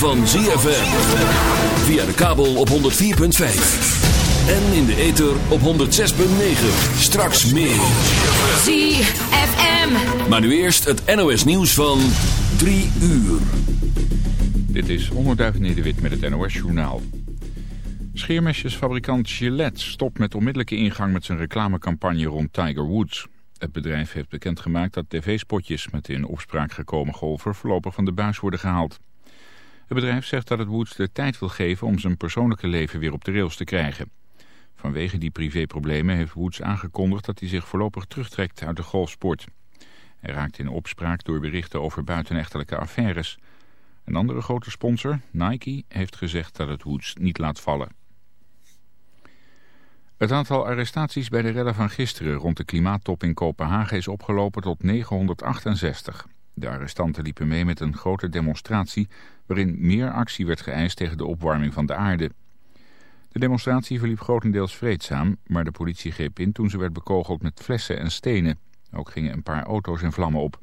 van ZFM. Via de kabel op 104.5. En in de ether op 106.9. Straks meer. ZFM. Maar nu eerst het NOS nieuws van 3 uur. Dit is Onderduif Nederwit met het NOS-journaal. Scheermesjesfabrikant Gillette stopt met onmiddellijke ingang met zijn reclamecampagne rond Tiger Woods. Het bedrijf heeft bekendgemaakt dat tv-spotjes met de in opspraak gekomen golfer voorlopig van de buis worden gehaald. Het bedrijf zegt dat het Woods de tijd wil geven om zijn persoonlijke leven weer op de rails te krijgen. Vanwege die privéproblemen heeft Woods aangekondigd dat hij zich voorlopig terugtrekt uit de golfsport. Hij raakt in opspraak door berichten over buitenechtelijke affaires. Een andere grote sponsor, Nike, heeft gezegd dat het Woods niet laat vallen. Het aantal arrestaties bij de redden van gisteren rond de klimaattop in Kopenhagen is opgelopen tot 968. De arrestanten liepen mee met een grote demonstratie waarin meer actie werd geëist tegen de opwarming van de aarde. De demonstratie verliep grotendeels vreedzaam, maar de politie greep in toen ze werd bekogeld met flessen en stenen. Ook gingen een paar auto's in vlammen op.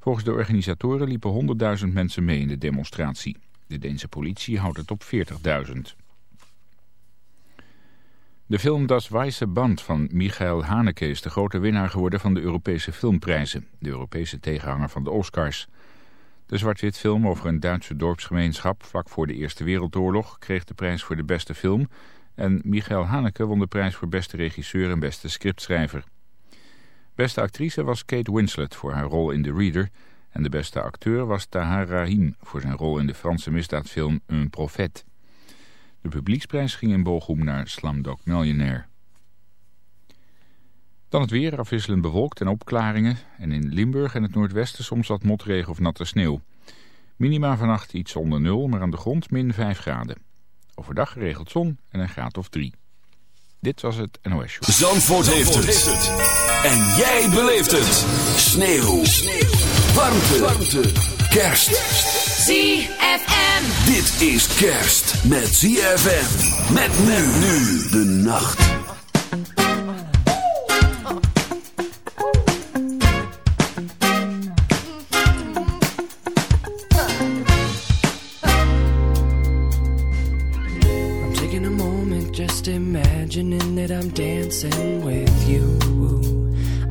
Volgens de organisatoren liepen 100.000 mensen mee in de demonstratie. De Deense politie houdt het op 40.000. De film Das Weiße Band van Michael Haneke is de grote winnaar geworden van de Europese filmprijzen, de Europese tegenhanger van de Oscars. De zwart-wit film over een Duitse dorpsgemeenschap vlak voor de Eerste Wereldoorlog kreeg de prijs voor de beste film en Michael Haneke won de prijs voor beste regisseur en beste scriptschrijver. Beste actrice was Kate Winslet voor haar rol in The Reader en de beste acteur was Tahar Rahim voor zijn rol in de Franse misdaadfilm Un Prophète. De publieksprijs ging in Bochum naar Slumdog Millionaire. Dan het weer, afwisselend bewolkt en opklaringen. En in Limburg en het noordwesten soms wat motregen of natte sneeuw. Minima vannacht iets onder nul, maar aan de grond min 5 graden. Overdag geregeld zon en een graad of 3. Dit was het NOS Show. Zandvoort, heeft, het. En jij beleeft het. Sneeuw. Warmte. Warmte. Kerst. ZFM. Dit is kerst met ZFM. Met men nu de nacht. I'm taking a moment just imagining that I'm dancing with you.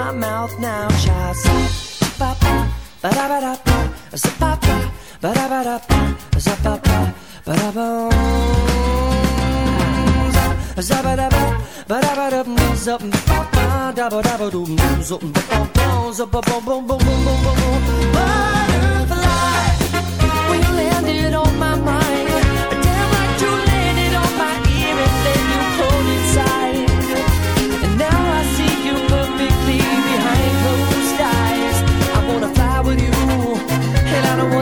my mouth now, child. Ba ba ba da ba da ba, ba ba ba da ba da ba, ba ba da ba.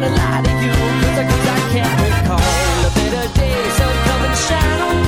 wanna lie to you, cause I, cause I can't recall. A better day, so come and shine on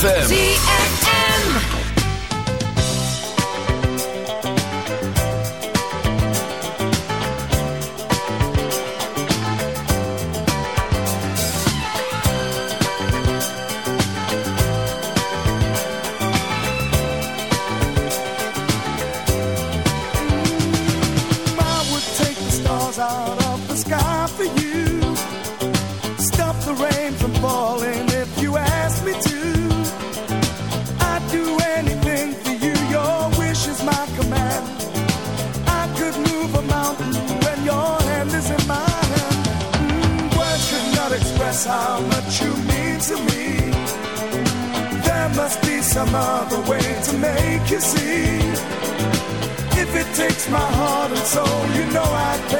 ZFM. takes my heart and soul. You know I can.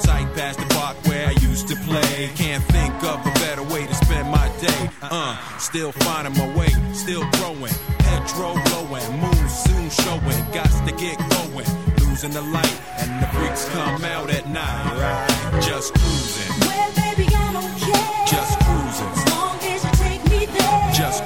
tight past the park where I used to play. Can't think of a better way to spend my day. Uh, still finding my way, still growing. Petrol blowing, moon soon showing. Got to get going. Losing the light, and the freaks come out at night. Just cruising, Well, baby, I don't care. just cruising, As long as you take me there. just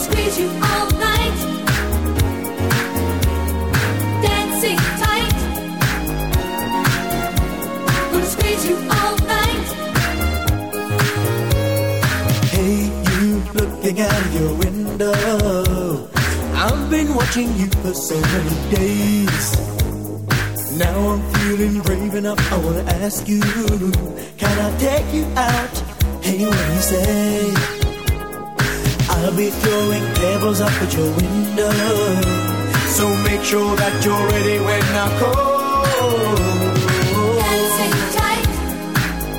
Squeeze you all night. Dancing tight. Gonna squeeze you all night. You looking out your window. I've been watching you for so many days. Now I'm feeling brave enough. I wanna ask you, can I take you out? Hey, what do you say? I'll be throwing pebbles up at your window. So make sure that you're ready when I call. Dancing tight.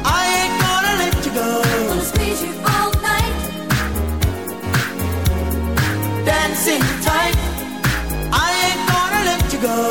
I ain't gonna let you go. Gonna squeeze you all night. Dancing tight. I ain't gonna let you go.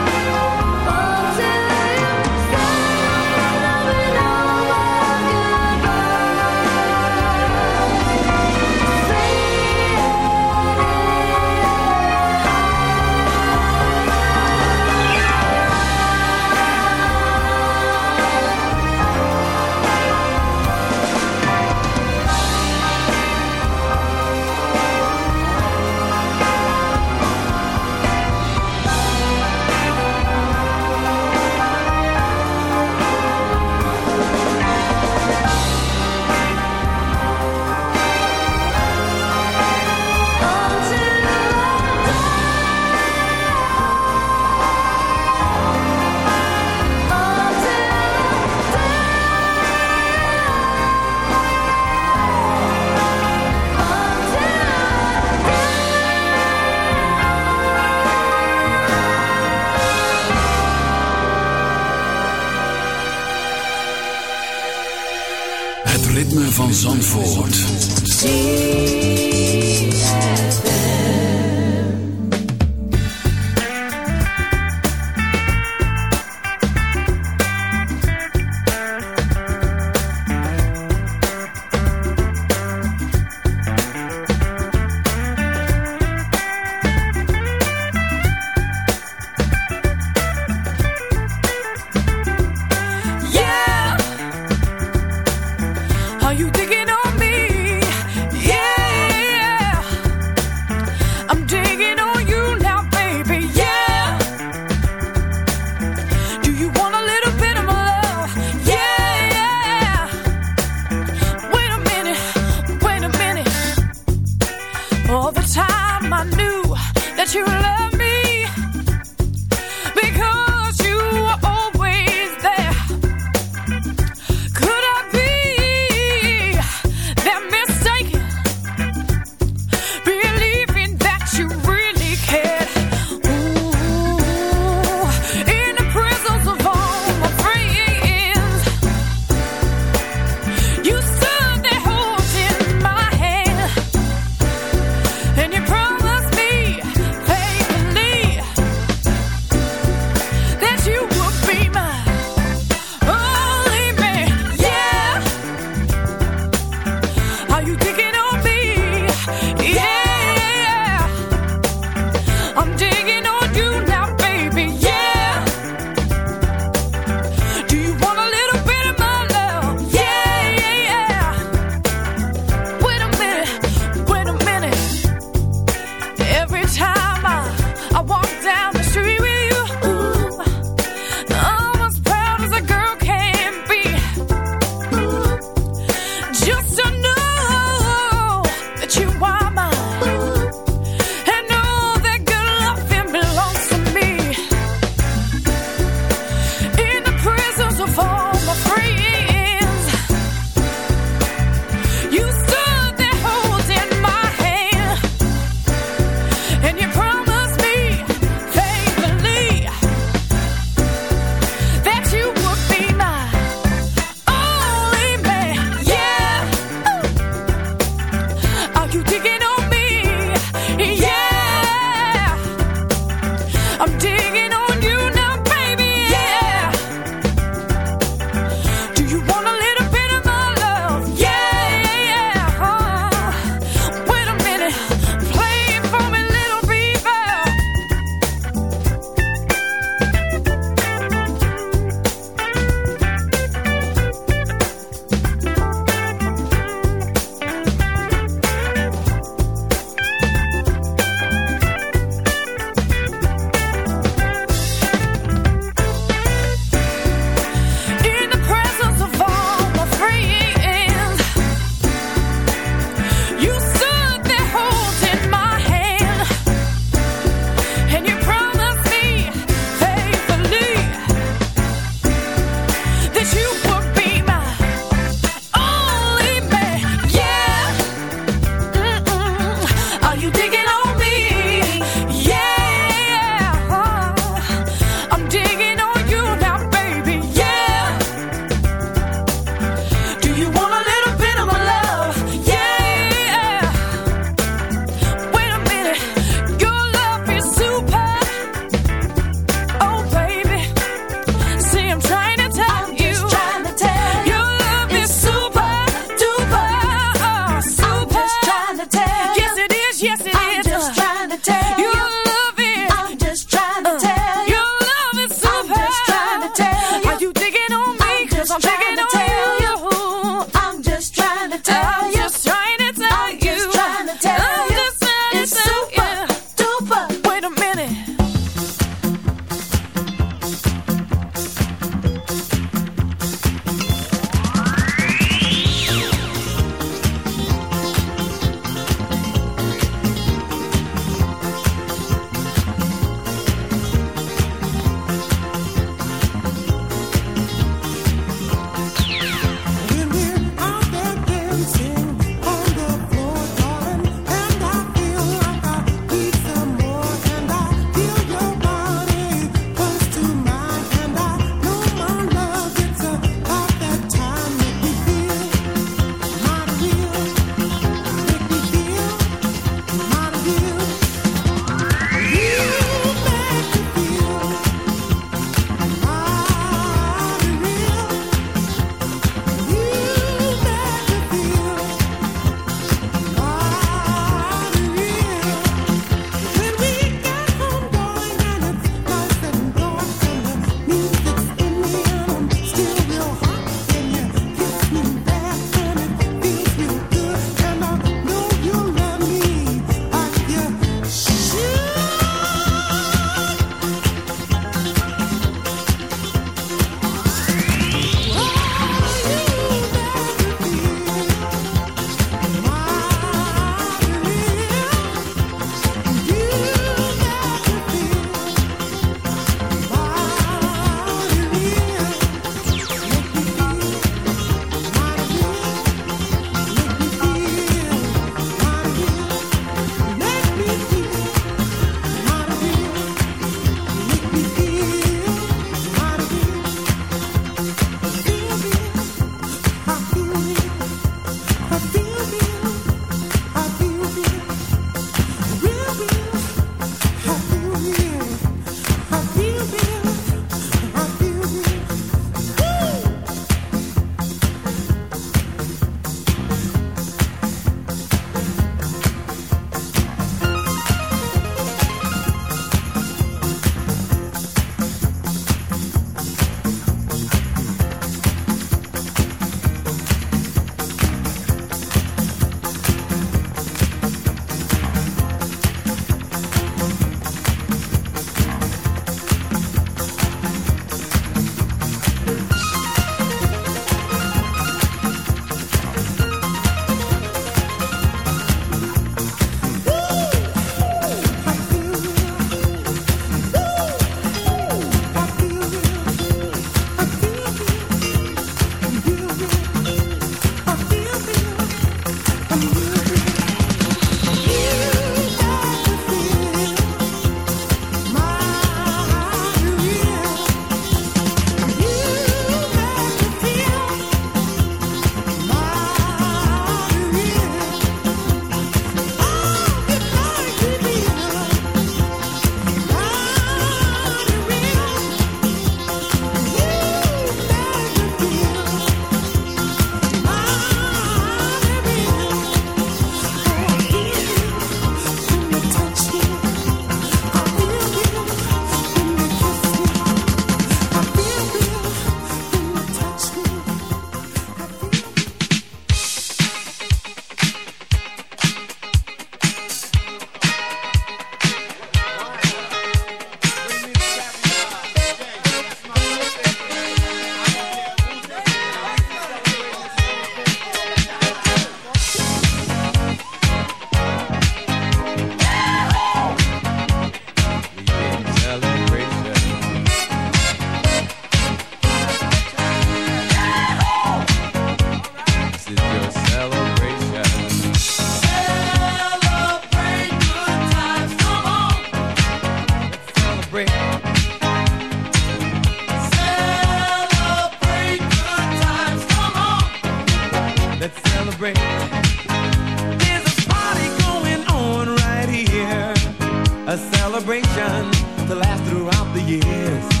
a celebration to last throughout the years.